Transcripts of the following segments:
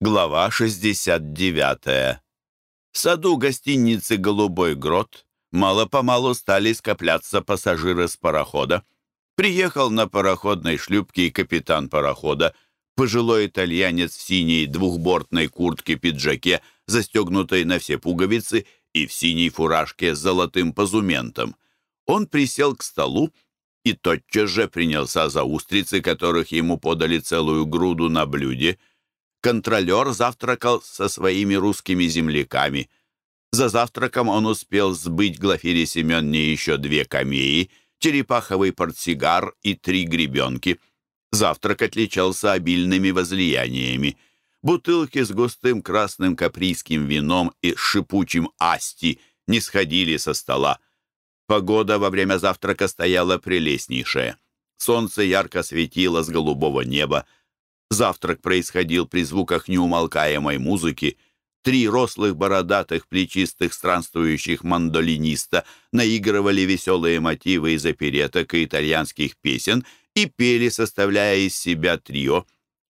Глава 69. В саду гостиницы «Голубой грот» мало-помалу стали скопляться пассажиры с парохода. Приехал на пароходной шлюпке и капитан парохода, пожилой итальянец в синей двухбортной куртке-пиджаке, застегнутой на все пуговицы, и в синей фуражке с золотым позументом. Он присел к столу и тотчас же принялся за устрицы, которых ему подали целую груду на блюде — Контролер завтракал со своими русскими земляками. За завтраком он успел сбыть Глафире Семенне еще две камеи, черепаховый портсигар и три гребенки. Завтрак отличался обильными возлияниями. Бутылки с густым красным каприйским вином и шипучим асти не сходили со стола. Погода во время завтрака стояла прелестнейшая. Солнце ярко светило с голубого неба. Завтрак происходил при звуках неумолкаемой музыки. Три рослых, бородатых, плечистых, странствующих мандолиниста наигрывали веселые мотивы из опереток и итальянских песен и пели, составляя из себя трио.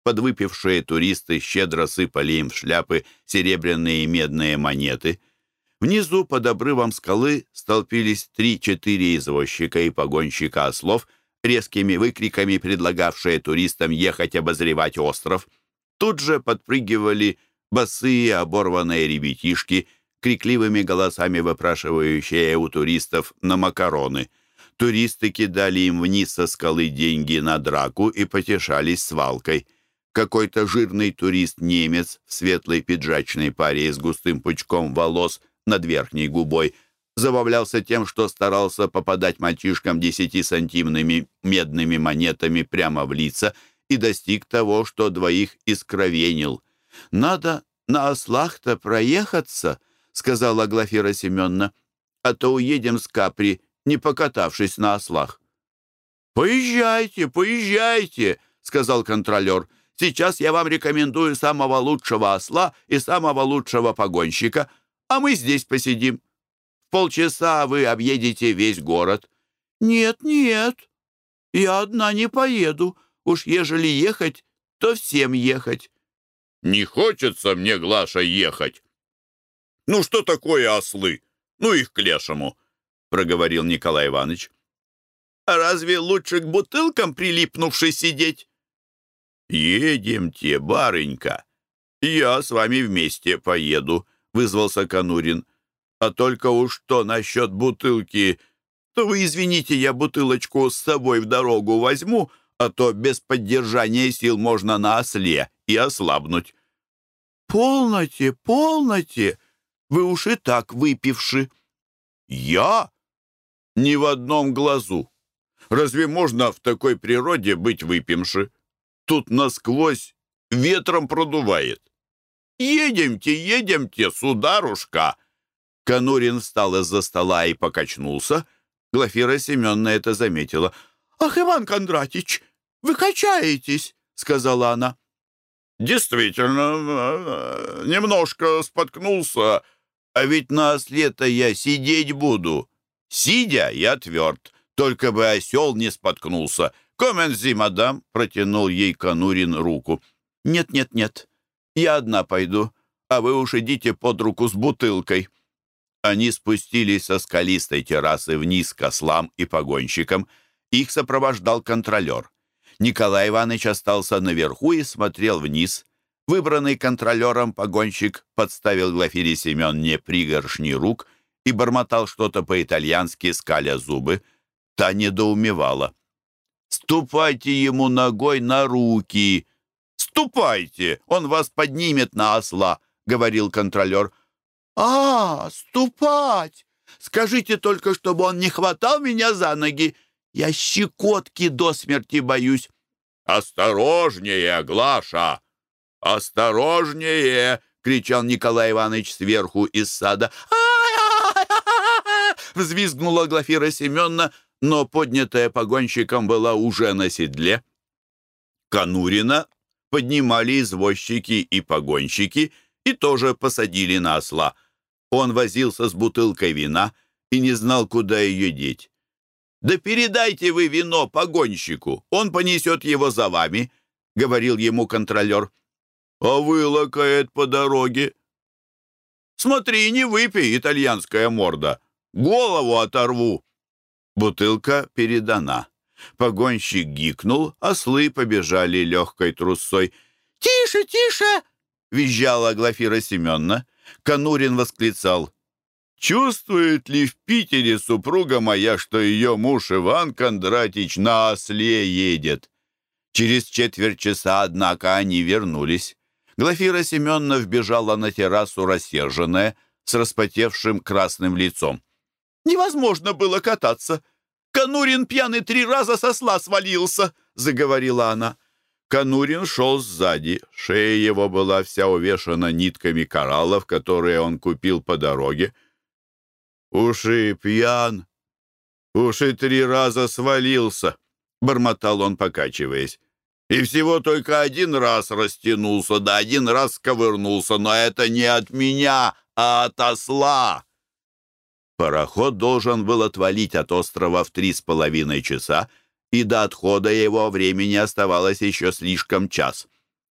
Подвыпившие туристы щедро сыпали им в шляпы серебряные и медные монеты. Внизу, под обрывом скалы, столпились три-четыре извозчика и погонщика ослов — резкими выкриками предлагавшие туристам ехать обозревать остров. Тут же подпрыгивали босые оборванные ребятишки, крикливыми голосами выпрашивающие у туристов на макароны. Туристы кидали им вниз со скалы деньги на драку и потешались свалкой. Какой-то жирный турист-немец в светлой пиджачной паре с густым пучком волос над верхней губой – забавлялся тем, что старался попадать мальчишкам десятисантимными медными монетами прямо в лица и достиг того, что двоих искровенил. «Надо на ослах-то проехаться», — сказала Глафира Семеновна, «а то уедем с Капри, не покатавшись на ослах». «Поезжайте, поезжайте», — сказал контролер. «Сейчас я вам рекомендую самого лучшего осла и самого лучшего погонщика, а мы здесь посидим» полчаса вы объедете весь город». «Нет, нет, я одна не поеду. Уж ежели ехать, то всем ехать». «Не хочется мне, Глаша, ехать». «Ну что такое ослы? Ну их к лешему», — проговорил Николай Иванович. «А разве лучше к бутылкам прилипнувши сидеть?» «Едемте, барынька. Я с вами вместе поеду», — вызвался Конурин. А только уж что насчет бутылки, то вы извините, я бутылочку с собой в дорогу возьму, а то без поддержания сил можно на осле и ослабнуть». «Полноте, полноте! Вы уж и так выпивши». «Я? Ни в одном глазу. Разве можно в такой природе быть выпивши? Тут насквозь ветром продувает. Едемте, едемте, сударушка!» Конурин встал из-за стола и покачнулся. Глафира Семеновна это заметила. «Ах, Иван Кондратич, вы качаетесь!» — сказала она. «Действительно, немножко споткнулся, а ведь на осле-то я сидеть буду. Сидя, я тверд, только бы осел не споткнулся. Комензи, мадам!» — протянул ей Конурин руку. «Нет-нет-нет, я одна пойду, а вы уж идите под руку с бутылкой». Они спустились со скалистой террасы вниз к ослам и погонщикам. Их сопровождал контролер. Николай Иванович остался наверху и смотрел вниз. Выбранный контролером погонщик подставил Глафире Семенне пригоршни рук и бормотал что-то по-итальянски, скаля зубы. Та недоумевала. «Ступайте ему ногой на руки!» «Ступайте! Он вас поднимет на осла!» — говорил контролер. «А, ступать! Скажите только, чтобы он не хватал меня за ноги. Я щекотки до смерти боюсь». «Осторожнее, Глаша! Осторожнее!» — кричал Николай Иванович сверху из сада. Взвизгнула Глафира Семеновна, но поднятая погонщиком была уже на седле. Конурина поднимали извозчики и погонщики и тоже посадили на осла. Он возился с бутылкой вина и не знал, куда ее деть. «Да передайте вы вино погонщику, он понесет его за вами», — говорил ему контролер. а вылакает по дороге. Смотри, не выпей, итальянская морда. Голову оторву. Бутылка передана. Погонщик гикнул, ослы побежали легкой трусой. «Тише, тише!» — визжала Глафира Семеновна. Конурин восклицал. «Чувствует ли в Питере супруга моя, что ее муж Иван Кондратич на осле едет?» Через четверть часа, однако, они вернулись. Глафира Семеновна вбежала на террасу рассерженная, с распотевшим красным лицом. «Невозможно было кататься. Конурин пьяный три раза со сла свалился», — заговорила она. Конурин шел сзади. Шея его была вся увешана нитками кораллов, которые он купил по дороге. «Уши пьян, уши три раза свалился», — бормотал он, покачиваясь. «И всего только один раз растянулся, да один раз ковырнулся, но это не от меня, а от осла». Пароход должен был отвалить от острова в три с половиной часа, и до отхода его времени оставалось еще слишком час.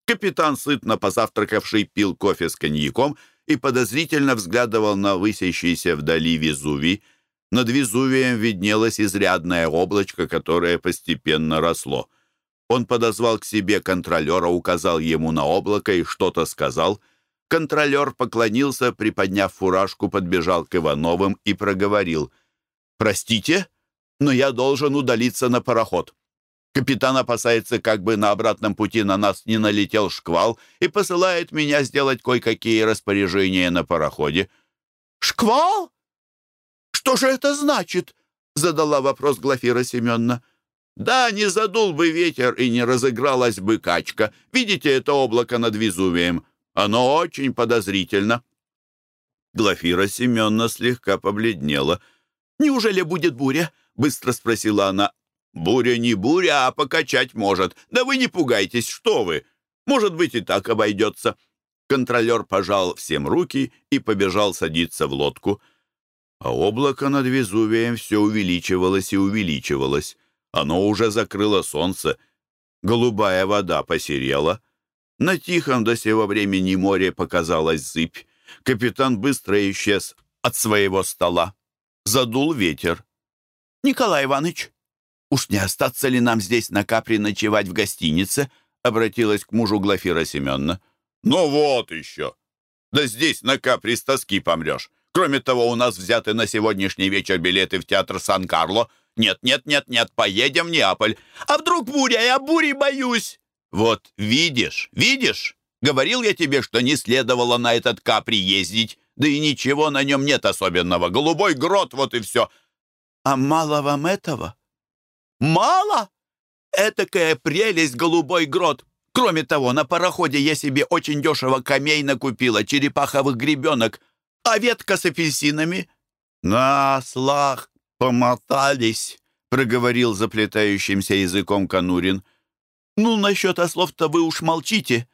Капитан, сытно позавтракавший, пил кофе с коньяком и подозрительно взглядывал на высящийся вдали Везувий. Над Везувием виднелось изрядное облачко, которое постепенно росло. Он подозвал к себе контролера, указал ему на облако и что-то сказал. Контролер поклонился, приподняв фуражку, подбежал к Ивановым и проговорил. «Простите?» Но я должен удалиться на пароход. Капитан опасается, как бы на обратном пути на нас не налетел шквал и посылает меня сделать кое-какие распоряжения на пароходе». «Шквал? Что же это значит?» — задала вопрос Глафира Семеновна. «Да, не задул бы ветер и не разыгралась бы качка. Видите это облако над Везувием? Оно очень подозрительно». Глафира Семеновна слегка побледнела. «Неужели будет буря? — быстро спросила она. «Буря не буря, а покачать может. Да вы не пугайтесь, что вы! Может быть, и так обойдется». Контролер пожал всем руки и побежал садиться в лодку. А облако над Везувием все увеличивалось и увеличивалось. Оно уже закрыло солнце. Голубая вода посерела. На тихом до сего времени море показалась зыбь. Капитан быстро исчез от своего стола. Задул ветер. «Николай Иванович, уж не остаться ли нам здесь на Капри ночевать в гостинице?» обратилась к мужу Глафира Семеновна. «Ну вот еще! Да здесь на Капри с тоски помрешь. Кроме того, у нас взяты на сегодняшний вечер билеты в театр Сан-Карло. Нет, нет, нет, нет, поедем в Неаполь. А вдруг буря? Я бури боюсь!» «Вот видишь, видишь? Говорил я тебе, что не следовало на этот Капри ездить. Да и ничего на нем нет особенного. Голубой грот, вот и все. А мало вам этого? Мало? Этакая прелесть, голубой грот. Кроме того, на пароходе я себе очень дешево камей накупила, черепаховых гребенок, а ветка с апельсинами. На ослах помотались, проговорил заплетающимся языком Конурин. Ну, насчет ослов-то вы уж молчите.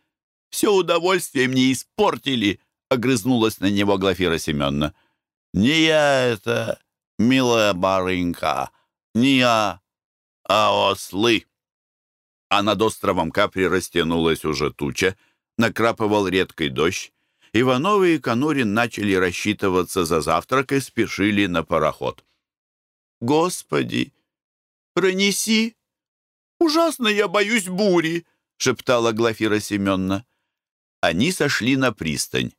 Все удовольствие мне испортили, огрызнулась на него Глафира Семеновна. Не я это, милая барынька, не я, а ослы». А над островом Капри растянулась уже туча, накрапывал редкий дождь. Ивановы и Конурин начали рассчитываться за завтрак и спешили на пароход. «Господи, пронеси! Ужасно я боюсь бури!» — шептала Глафира Семеновна. Они сошли на пристань.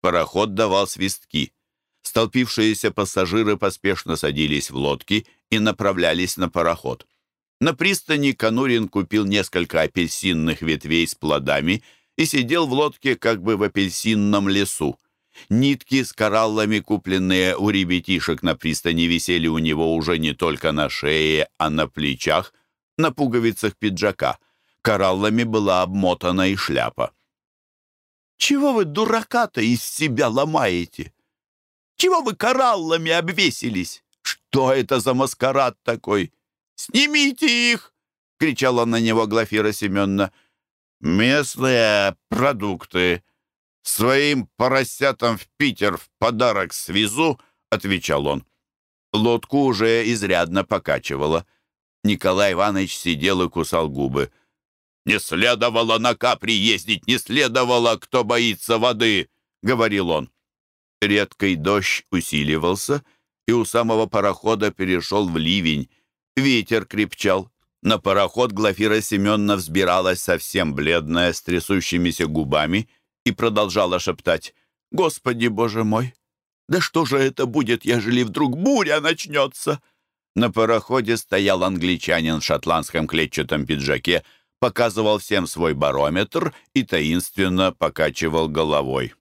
Пароход давал свистки. Столпившиеся пассажиры поспешно садились в лодки и направлялись на пароход. На пристани Конурин купил несколько апельсинных ветвей с плодами и сидел в лодке как бы в апельсинном лесу. Нитки с кораллами, купленные у ребятишек на пристани, висели у него уже не только на шее, а на плечах, на пуговицах пиджака. Кораллами была обмотана и шляпа. «Чего вы дурака-то из себя ломаете?» Чего вы кораллами обвесились? Что это за маскарад такой? Снимите их!» — кричала на него Глафира Семеновна. «Местные продукты. Своим поросятам в Питер в подарок свезу», — отвечал он. Лодку уже изрядно покачивало. Николай Иванович сидел и кусал губы. Не следовало на Капри ездить, не следовало, кто боится воды, — говорил он. Редкий дождь усиливался, и у самого парохода перешел в ливень. Ветер крепчал. На пароход Глафира Семеновна взбиралась совсем бледная, с трясущимися губами, и продолжала шептать. «Господи, Боже мой! Да что же это будет, ежели вдруг буря начнется?» На пароходе стоял англичанин в шотландском клетчатом пиджаке, показывал всем свой барометр и таинственно покачивал головой.